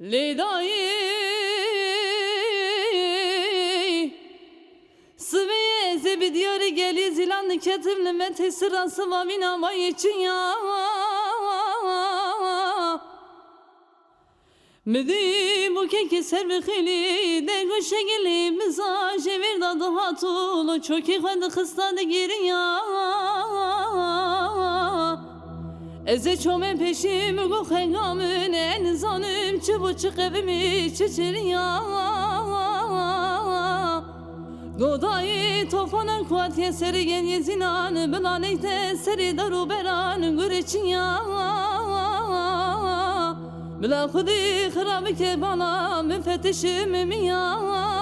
Leydayı Sıveye zebi diyarı geli zilanlı ketimli mete sırası var minama için ya. Medi bu keki servi khili de goşe geli mizaj ver dadı hatulu çok iyi kandı kısladı girin ya Eze çome peşimi bu hengamın en zanım. Çubuçuk evimi çiçeğin ya. Godayı tofanan kuat yeseri gen yezinan. Bilaneyte seri daru beran güreçin ya. Bila khudi kharabi ke bana müfettişim miyan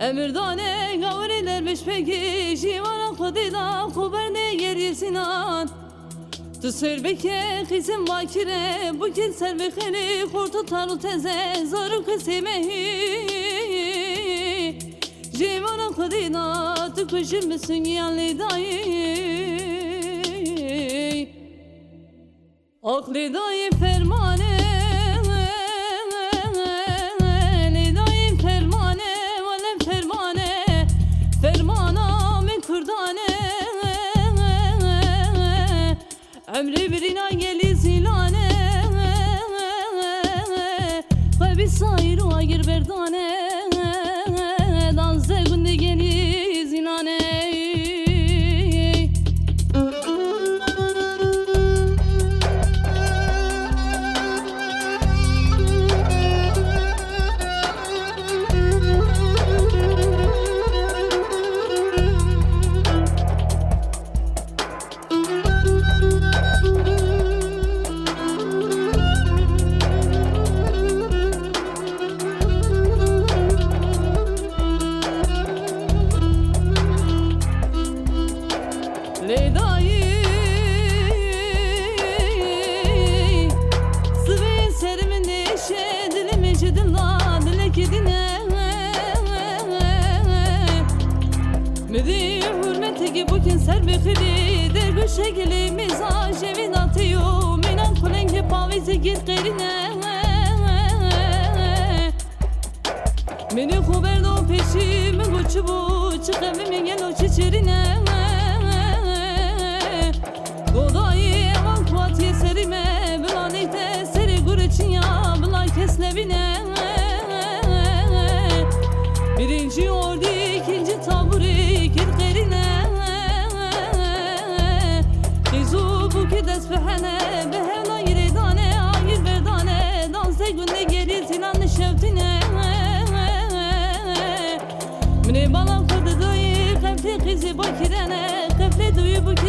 Emirdane gavrilermiş peki Jivana khudida khuberne yeri sinan? Tu serbeke kızım bakire Bu kil serbekeli kurtu taru teze Zoru kısimehi Jivana khudida Tu kuşur musun yanlı dayı? Aklı dayı fermane Ömrü birine geli zilane Ve bir sayru agir berdane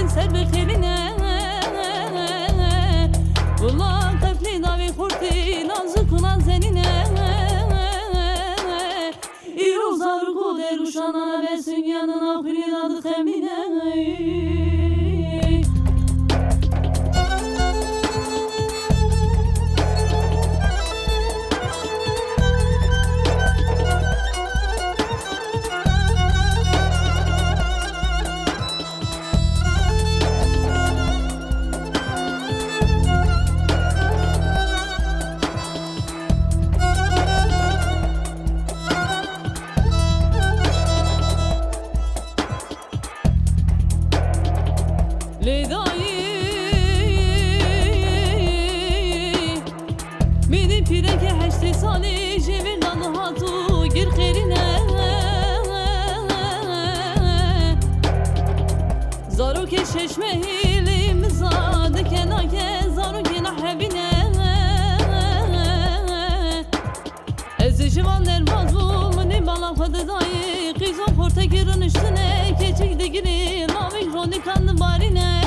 kin serbi kheline Ulan kefli davi kurti Nazı kunan zenine İrozar kuder uşana Besin yanına Kırıladı üstüne Keçik de girin Lavik roni kandı barine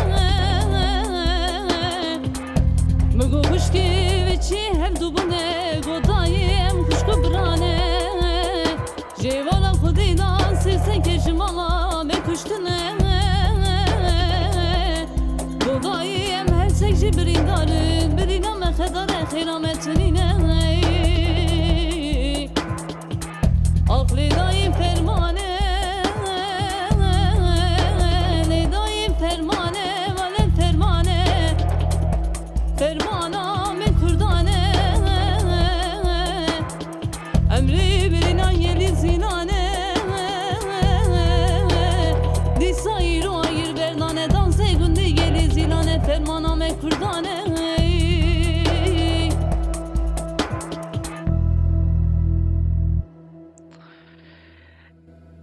Mego kuşki veçi hem dubune Godayem kuşku brane. Jevana kudina sirsen keşimala Me kuştune Godayem her sekşi birindarı Birina me khedare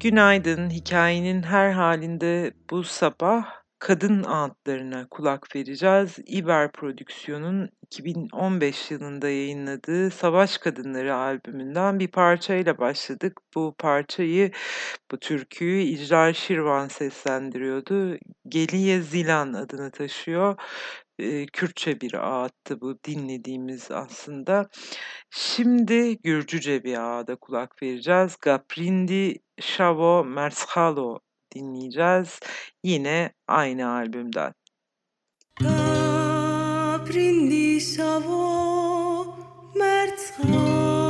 Günaydın. Hikayenin her halinde bu sabah kadın adlarına kulak vereceğiz. İber Prodüksiyon'un 2015 yılında yayınladığı Savaş Kadınları albümünden bir parçayla başladık. Bu parçayı, bu türküyü İcra Şirvan seslendiriyordu. Geliye Zilan adını taşıyor. Eee, Kürtçe bir ağıttı bu dinlediğimiz aslında. Şimdi Gürcüce bir ağda kulak vereceğiz. Gaprindi Şavo Mershalo dinleyeceğiz. Yine aynı albümden. Gaprindi Şavo Mershalo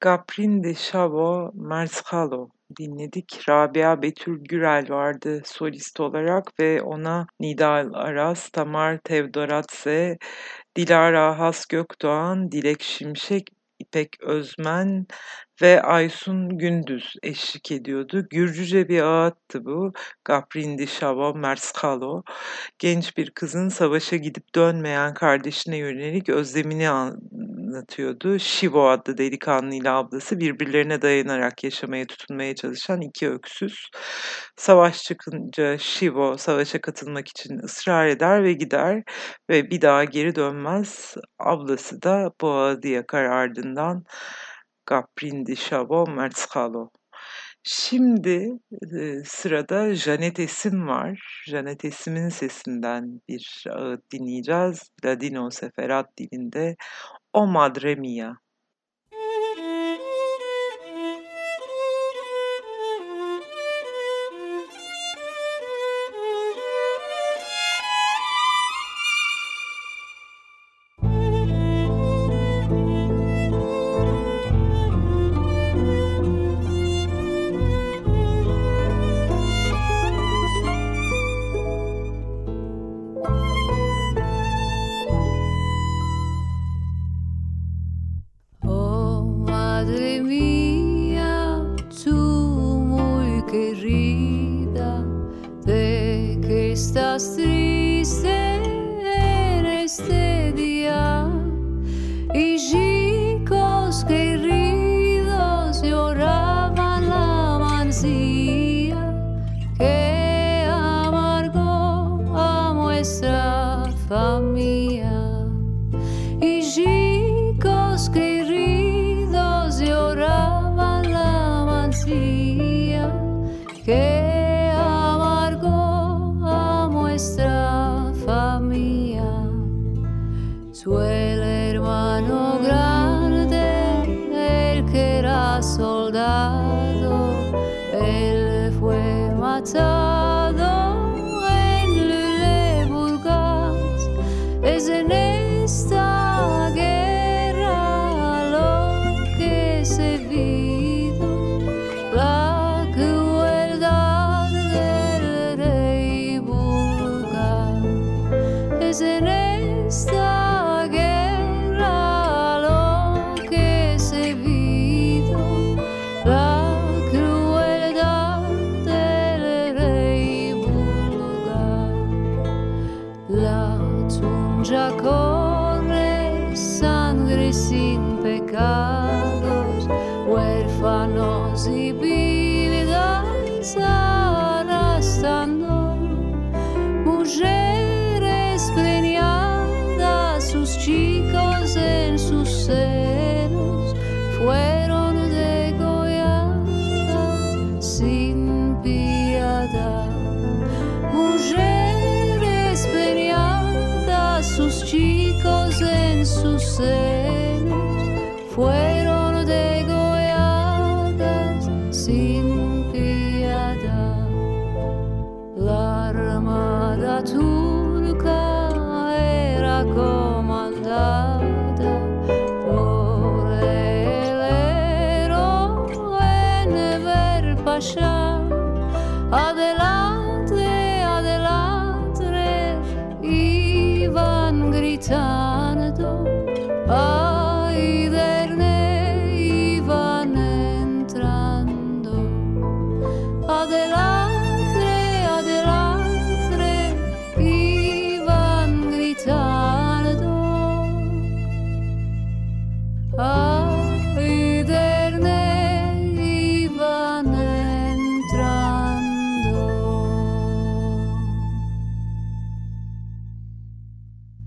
Gaprindi Şavo Mershalo dinledik. Rabia Betül Gürel vardı solist olarak ve ona Nidal Aras, Tamar Tevdoratse, Dilara Has Gökdoğan, Dilek Şimşek, İpek Özmen ve Aysun Gündüz eşlik ediyordu. Gürcüce bir ağıttı bu. Gaprindi Şavo Mershalo. Genç bir kızın savaşa gidip dönmeyen kardeşine yönelik özlemini anlatıyordu. Şivo adlı delikanlıyla ablası birbirlerine dayanarak yaşamaya tutunmaya çalışan iki öksüz. Savaş çıkınca Şivo savaşa katılmak için ısrar eder ve gider ve bir daha geri dönmez. Ablası da bu adı yakar ardından Gaprindi Şavo Mertskalo. Şimdi e, sırada Janet Esim var. Janet Esim'in sesinden bir ağıt dinleyeceğiz. Ladino Seferat dilinde O Madre Mia.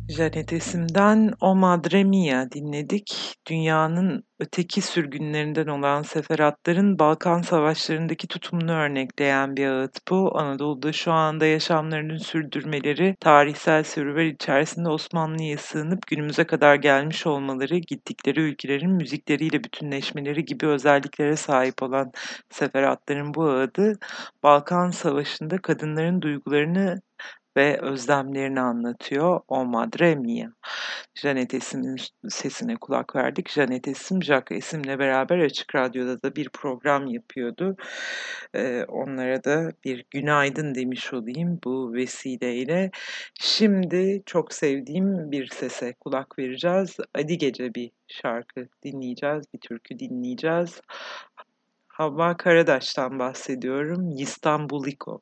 Janet Esim'den O Madre Mia dinledik. Dünyanın öteki sürgünlerinden olan seferatların Balkan Savaşları'ndaki tutumunu örnekleyen bir ağıt bu. Anadolu'da şu anda yaşamlarını sürdürmeleri, tarihsel serüver içerisinde Osmanlı'ya sığınıp günümüze kadar gelmiş olmaları, gittikleri ülkelerin müzikleriyle bütünleşmeleri gibi özelliklere sahip olan seferatların bu ağıdı, Balkan Savaşı'nda kadınların duygularını ve özlemlerini anlatıyor O Madre Mia. Janet Esim'in sesine kulak verdik. Janet Esim, Jack Esim'le beraber Açık Radyo'da da bir program yapıyordu. Ee, onlara da bir günaydın demiş olayım bu vesileyle. Şimdi çok sevdiğim bir sese kulak vereceğiz. Adi Gece bir şarkı dinleyeceğiz, bir türkü dinleyeceğiz. Havva Karadaş'tan bahsediyorum. İstanbuliko.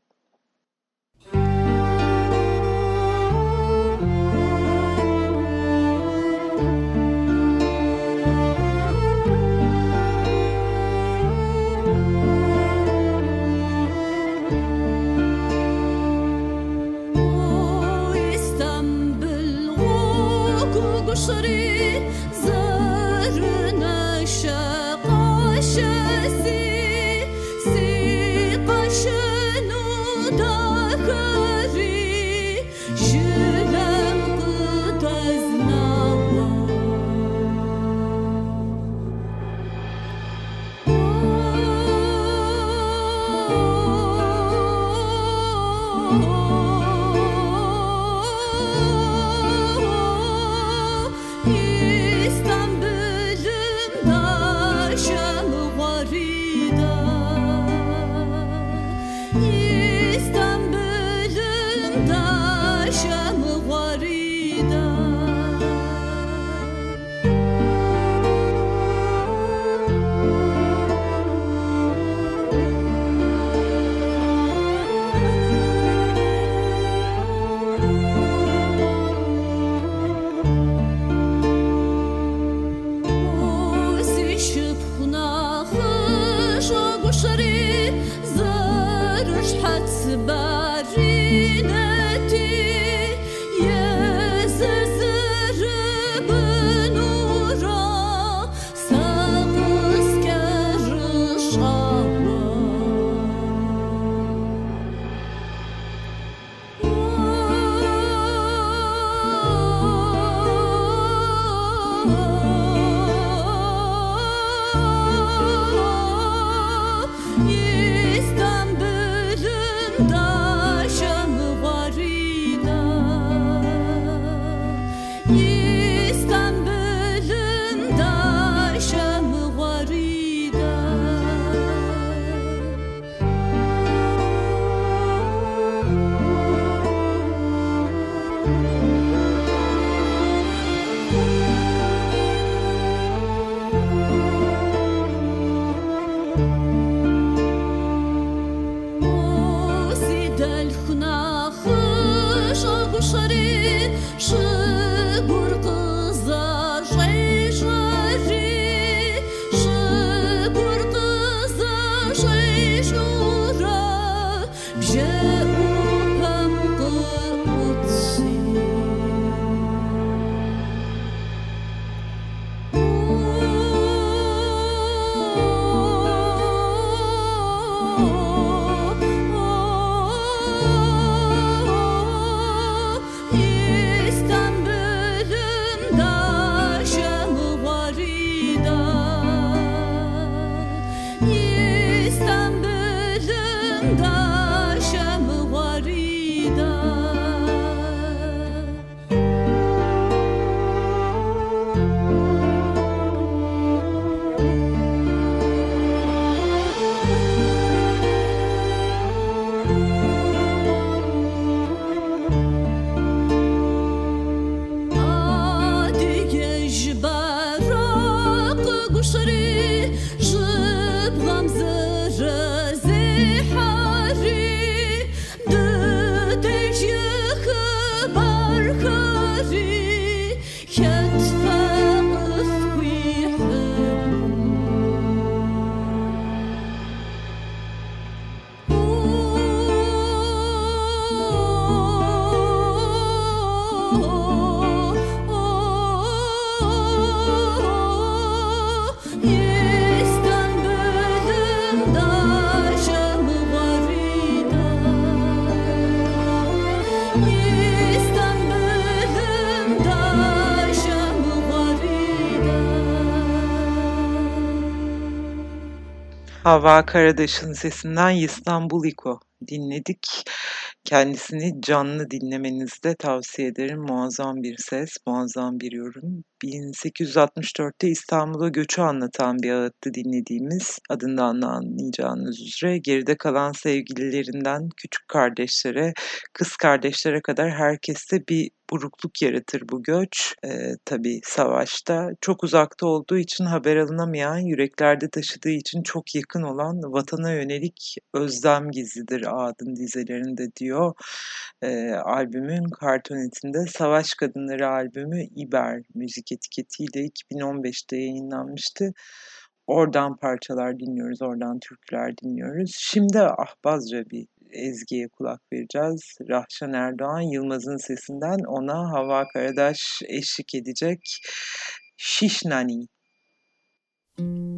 Hava Karadaş'ın sesinden İstanbul İko dinledik. Kendisini canlı dinlemenizi de tavsiye ederim. Muazzam bir ses, muazzam bir yorum. 1864'te İstanbul'a göçü anlatan bir ağıttı dinlediğimiz, adından da anlayacağınız üzere geride kalan sevgililerinden küçük kardeşlere, kız kardeşlere kadar herkeste bir burukluk yaratır bu göç. E, tabii savaşta çok uzakta olduğu için haber alınamayan, yüreklerde taşıdığı için çok yakın olan vatana yönelik özlem gizlidir Ağad'ın dizelerinde diyor. E, albümün kartonetinde Savaş Kadınları albümü İber müzik etiketiyle 2015'te yayınlanmıştı. Oradan parçalar dinliyoruz, oradan türküler dinliyoruz. Şimdi ahbazca bir ezgiye kulak vereceğiz. Rahşan Erdoğan Yılmaz'ın sesinden ona Hava Karadaş eşlik edecek. Şişnani. Müzik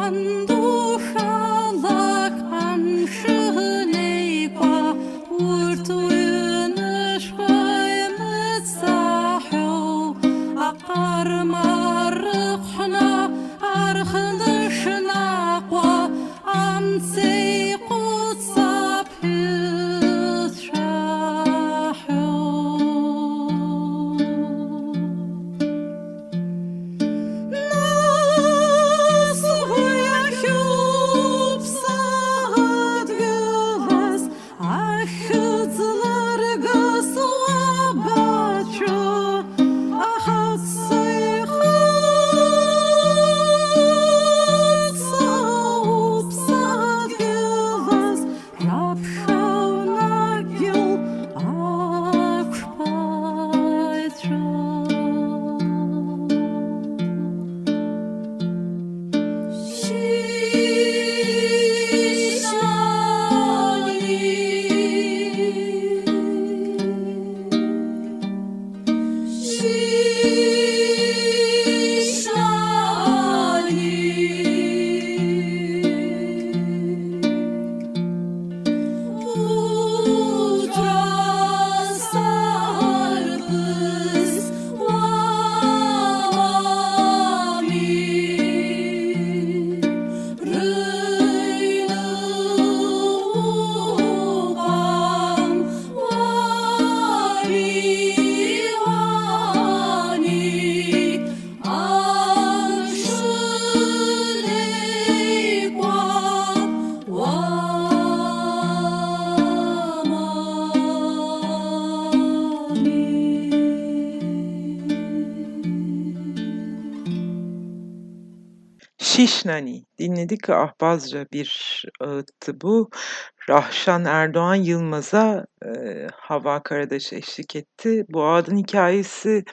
cuando Şişnani dinledik. Ahbazca bir ağıttı bu. Rahşan Erdoğan Yılmaz'a e, Hava Karadaş eşlik etti. Bu ağıdın hikayesi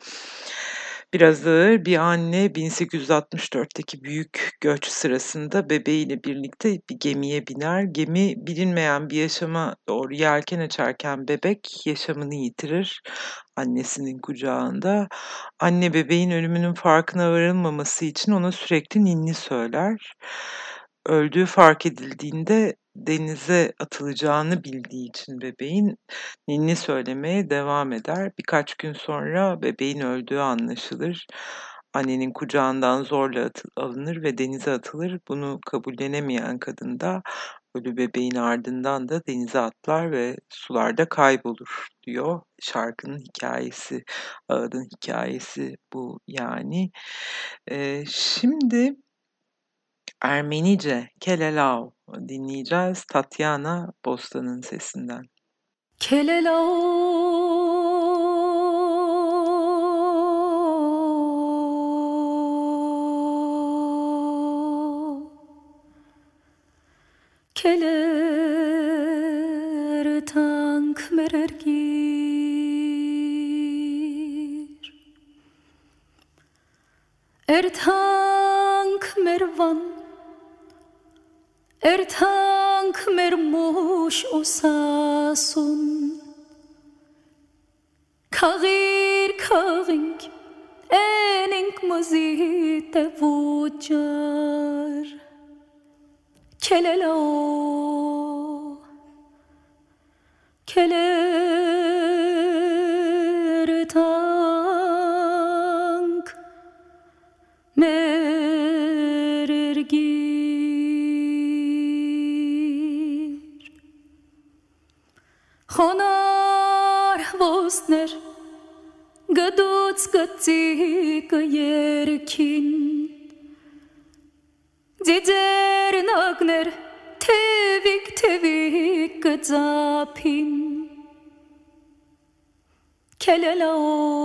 biraz ağır. Bir anne 1864'teki büyük göç sırasında bebeğiyle birlikte bir gemiye biner. Gemi bilinmeyen bir yaşama doğru yelken açarken bebek yaşamını yitirir annesinin kucağında. Anne bebeğin ölümünün farkına varılmaması için ona sürekli ninni söyler. Öldüğü fark edildiğinde denize atılacağını bildiği için bebeğin ninni söylemeye devam eder. Birkaç gün sonra bebeğin öldüğü anlaşılır. Annenin kucağından zorla alınır ve denize atılır. Bunu kabullenemeyen kadın da ölü bebeğin ardından da denize atlar ve sularda kaybolur diyor. Şarkının hikayesi, ağıdın hikayesi bu yani. Ee, şimdi Ermenice Kelelau dinleyeceğiz Tatyana Bostan'ın sesinden. Kelelau Keler tank merergir Er tank mervan mermuş osasun Kagir kaging Enink mazite vucar Kelelo Keler gazapin Kelelo Keler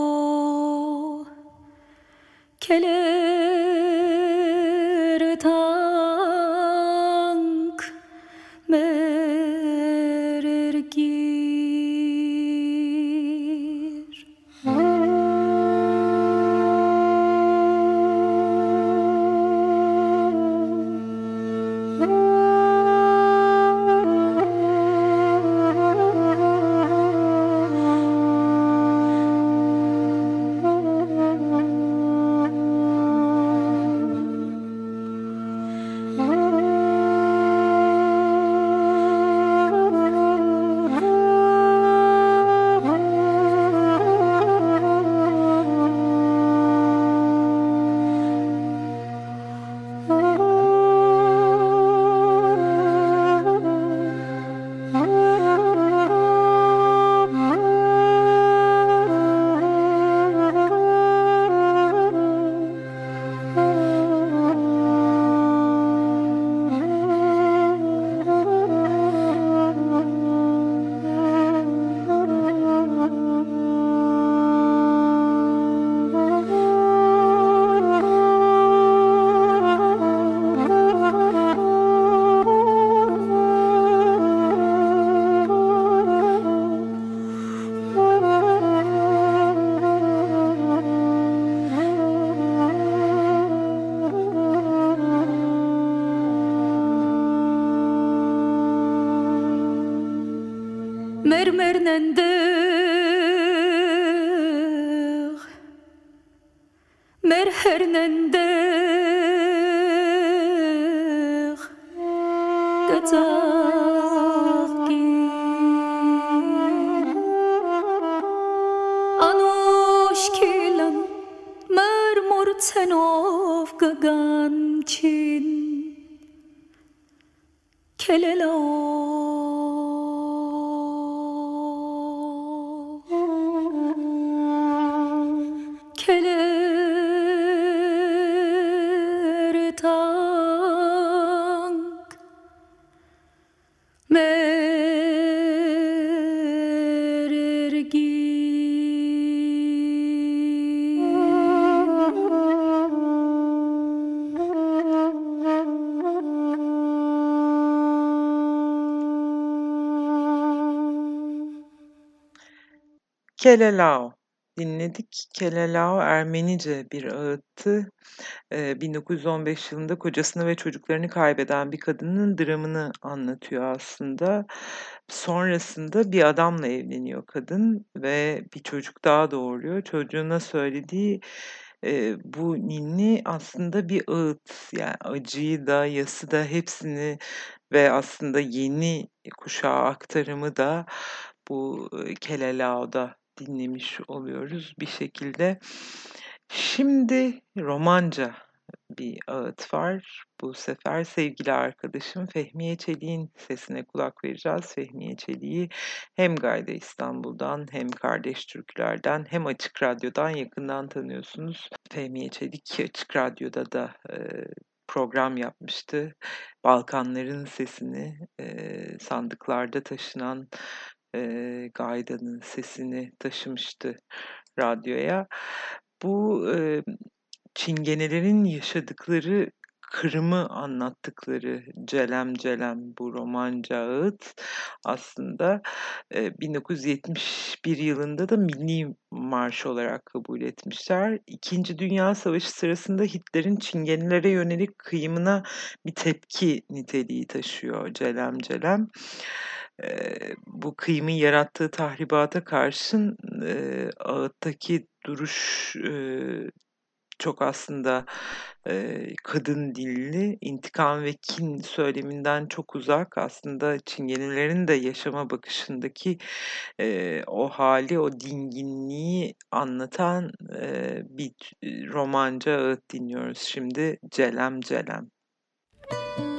that's a Kelelao dinledik. Kelelao Ermenice bir ağıttı. Eee, 1915 yılında kocasını ve çocuklarını kaybeden bir kadının dramını anlatıyor aslında. Sonrasında bir adamla evleniyor kadın ve bir çocuk daha doğuruyor. Çocuğuna söylediği, eee, bu ninni aslında bir ağıt. Yani acıyı da, yası da hepsini ve aslında yeni kuşağa aktarımı da bu, Kelelao'da dinlemiş oluyoruz bir şekilde. Şimdi romanca bir ağıt var. Bu sefer sevgili arkadaşım Fehmiye Çelik'in sesine kulak vereceğiz. Fehmiye Çelik'i hem Gayda İstanbul'dan hem Kardeş Türküler'den hem Açık Radyo'dan yakından tanıyorsunuz. Fehmiye Çelik Açık Radyo'da da, eee, program yapmıştı. Balkanların sesini, eee, sandıklarda taşınan, eee, Gayda'nın sesini taşımıştı radyoya. Bu, eee, Çingenelerin yaşadıkları kırımı anlattıkları Celem Celem bu romanca ağıt aslında, eee, 1971 yılında da milli marş olarak kabul etmişler. 2. Dünya Savaşı sırasında Hitler'in Çingenelere yönelik kıyımına bir tepki niteliği taşıyor Celem Celem. Bu kıyımın yarattığı tahribata karşın, eee, ağıttaki duruş, eee, çok aslında, eee, kadın dilli, intikam ve kin söyleminden çok uzak. Aslında Çingenelerin de yaşama bakışındaki, eee, o hâli, o dinginliği anlatan, eee, bir romanca ağıt dinliyoruz şimdi. Celem Celem. Celem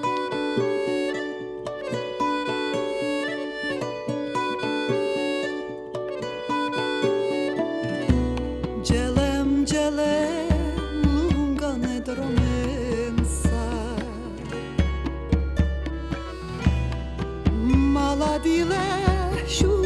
lash you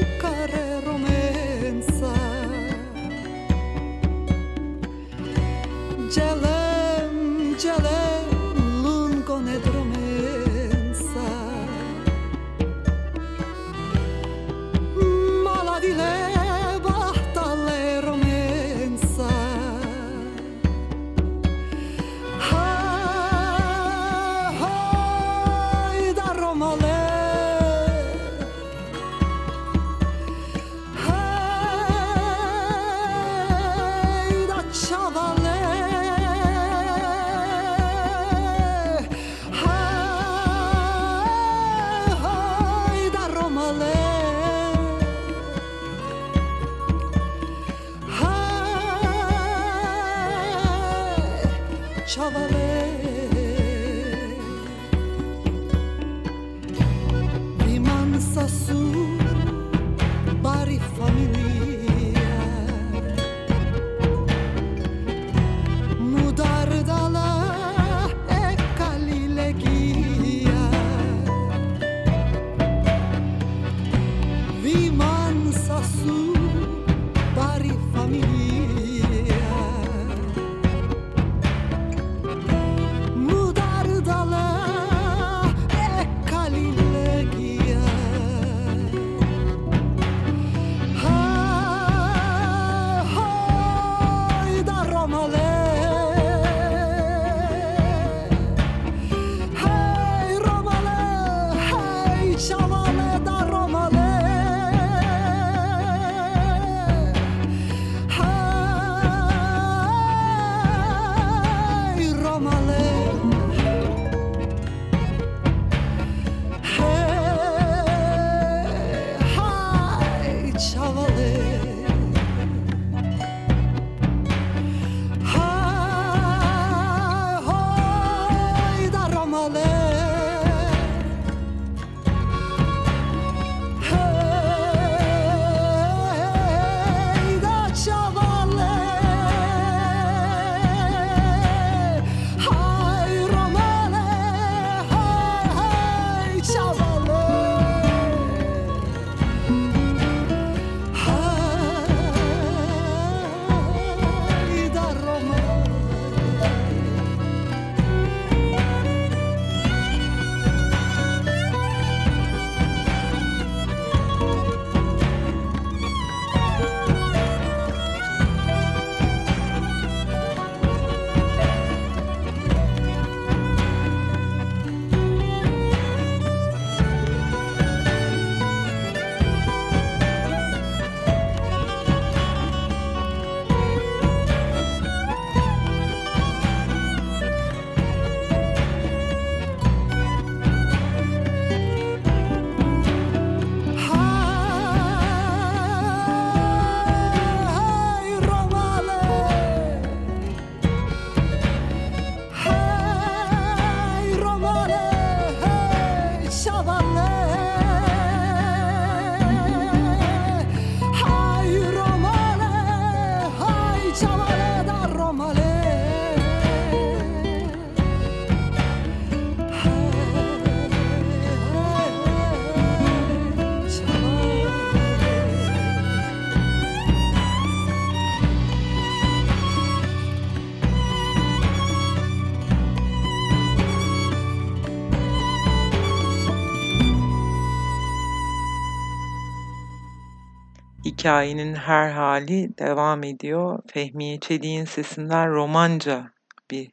Hikayenin her hali devam ediyor. Fehmiye Çelik'in sesinden romanca bir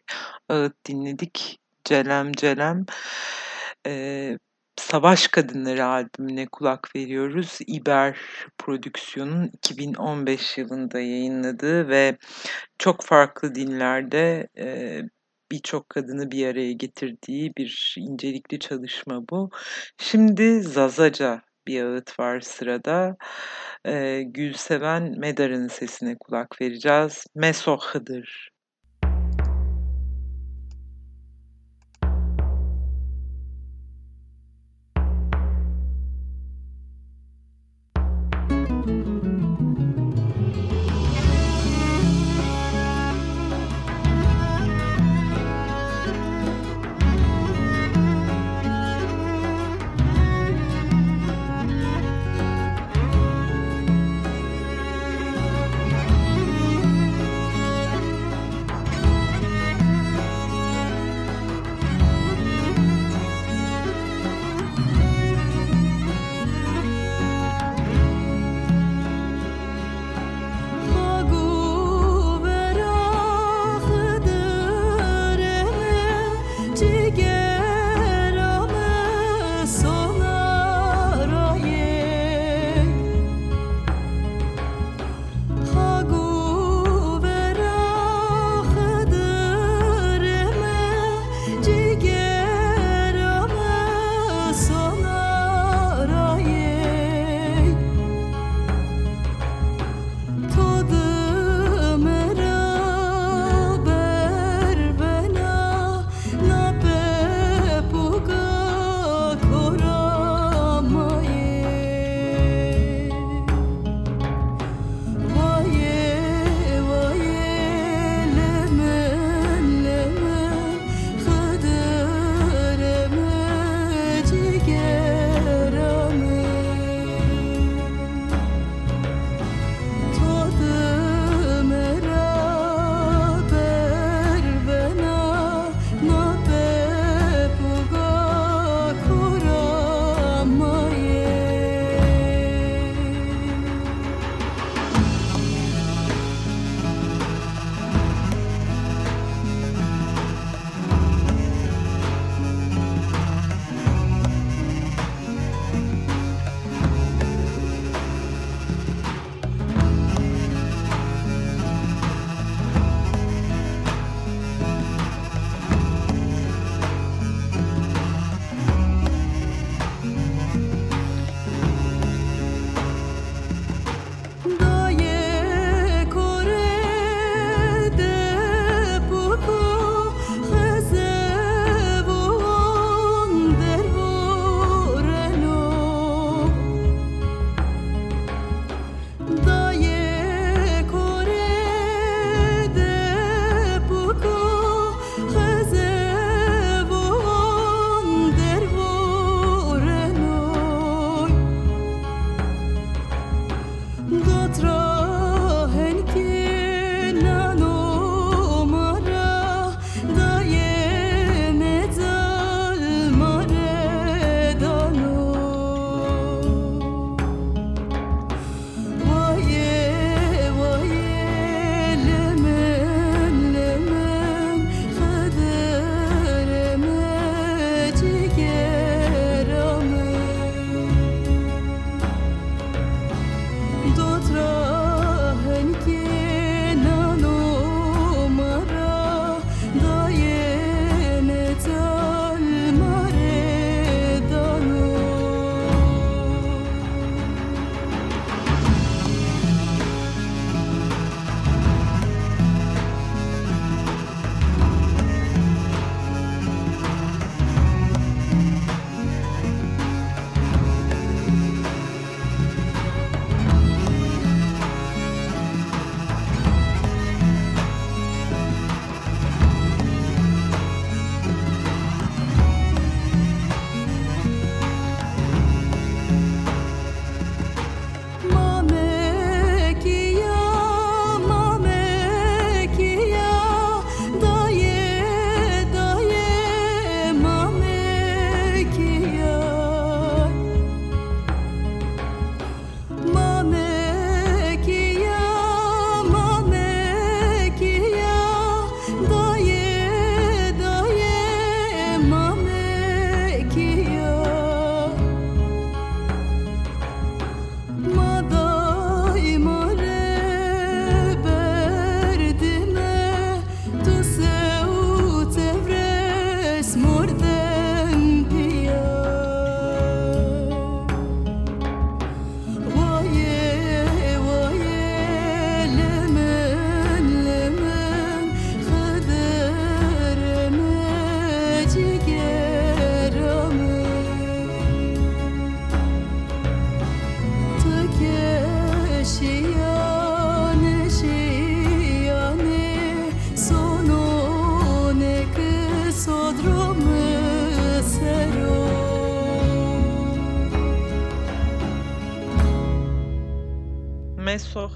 ağıt dinledik. Celem Celem. Ee, Savaş Kadınları albümüne kulak veriyoruz. İber Prodüksiyon'un 2015 yılında yayınladığı ve çok farklı dinlerde e, birçok kadını bir araya getirdiği bir incelikli çalışma bu. Şimdi Zazaca bir ağıt var sırada. E, Gülseven Medar'ın sesine kulak vereceğiz. Meso Hıdır.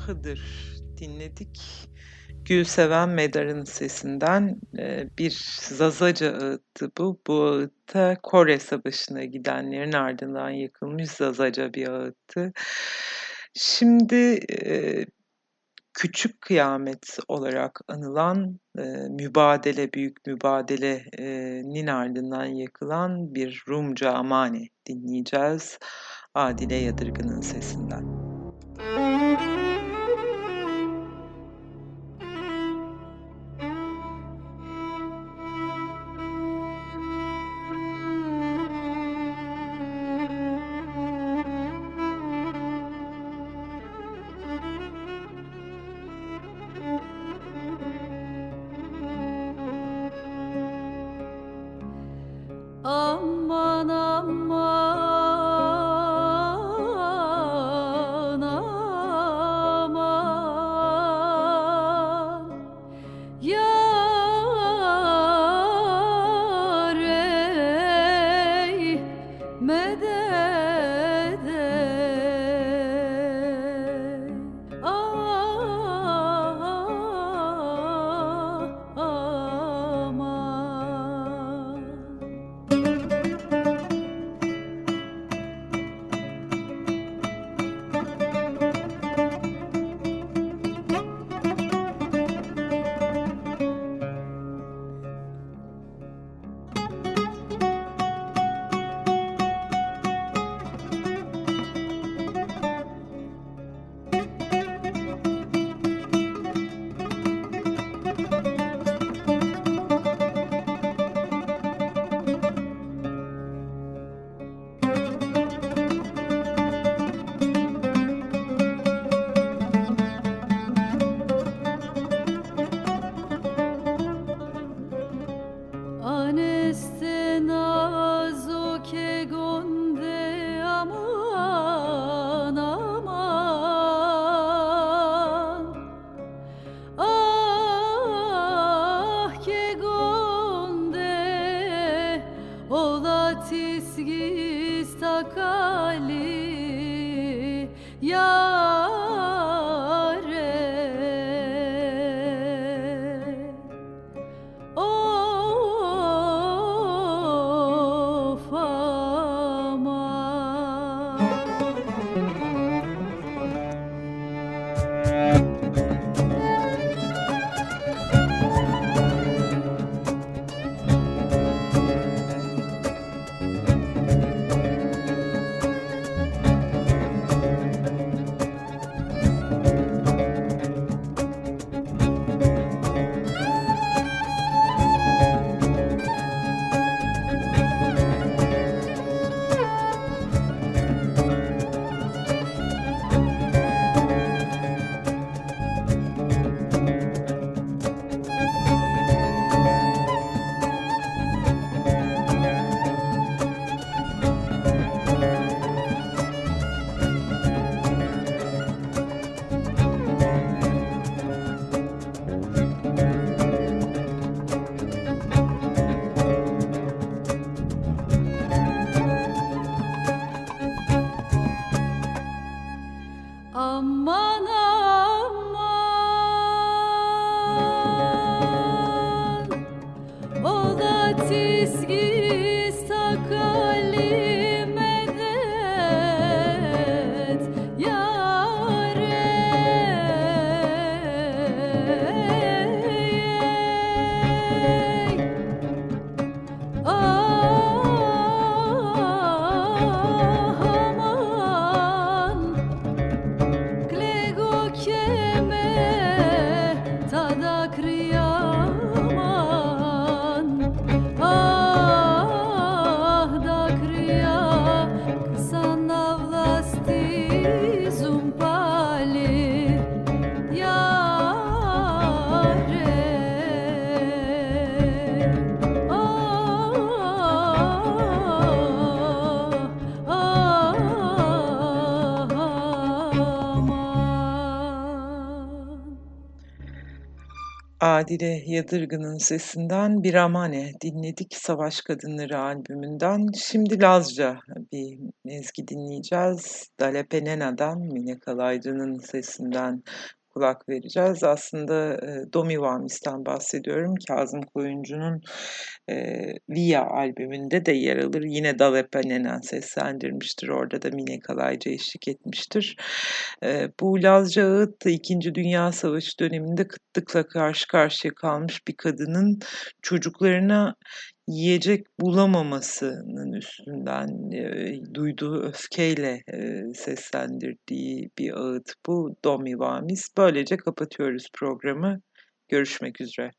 Hıdır dinledik. Gülseven Medar'ın sesinden e, bir Zazaca ağıttı bu. Bu ağıtta Kore Savaşı'na gidenlerin ardından yakılmış Zazaca bir ağıttı. Şimdi e, küçük kıyamet olarak anılan e, mübadele, büyük mübadelenin ardından yakılan bir Rumca amane dinleyeceğiz. Adile Yadırgın'ın sesinden. Müzik mama. 有。Adile Yadırgın'ın sesinden Bir Amane dinledik Savaş Kadınları albümünden. Şimdi Lazca bir ezgi dinleyeceğiz. Dale Penena'dan Mine Kalaycı'nın sesinden kulak vereceğiz. Aslında e, Domi Vamis'ten bahsediyorum. Kazım Koyuncu'nun e, Via albümünde de yer alır. Yine Dale Penena seslendirmiştir. Orada da Mine Kalaycı eşlik etmiştir. E, bu Lazca Ağıt da İkinci Dünya Savaşı döneminde kıtlıkla karşı karşıya kalmış bir kadının çocuklarına yiyecek bulamamasının üstünden e, duyduğu öfkeyle e, seslendirdiği bir ağıt bu. Domi Vamis. Böylece kapatıyoruz programı. Görüşmek üzere.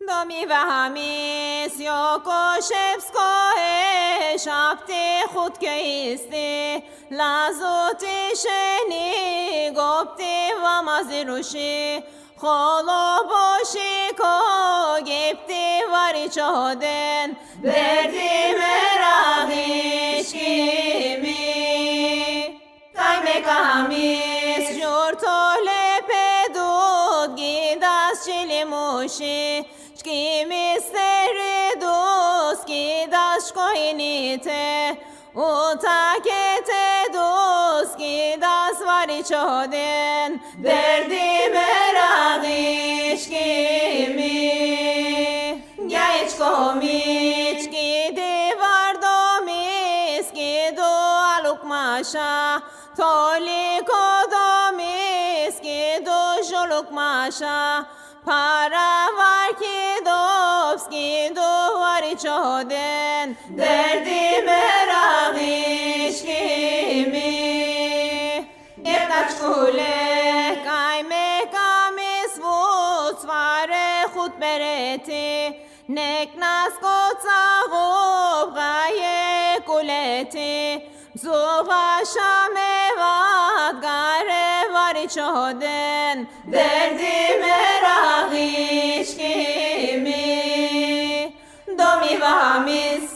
Domi Vamis yokoshevskoe şapte hutkeiste lazote şeni gopte vamaziruşi Holoboşi kogipti var çoden Derdi merak merah işkimi Kayme kamis Jurto lepe dud gidas çilimuşi Çkimi seri dus gidas koinite Utakete dus gidas var çoden Derdi maşa Toli kodomis ki duşuluk maşa Para var ki dopski duvarı çoden Derdi merak işkimi Yemdaç kule kayme kamis vut Vare hut bereti Nek nas kotsa gaye kuleti Zuha şamevat gare vari çoğden derdi merak işkimi Domi vamis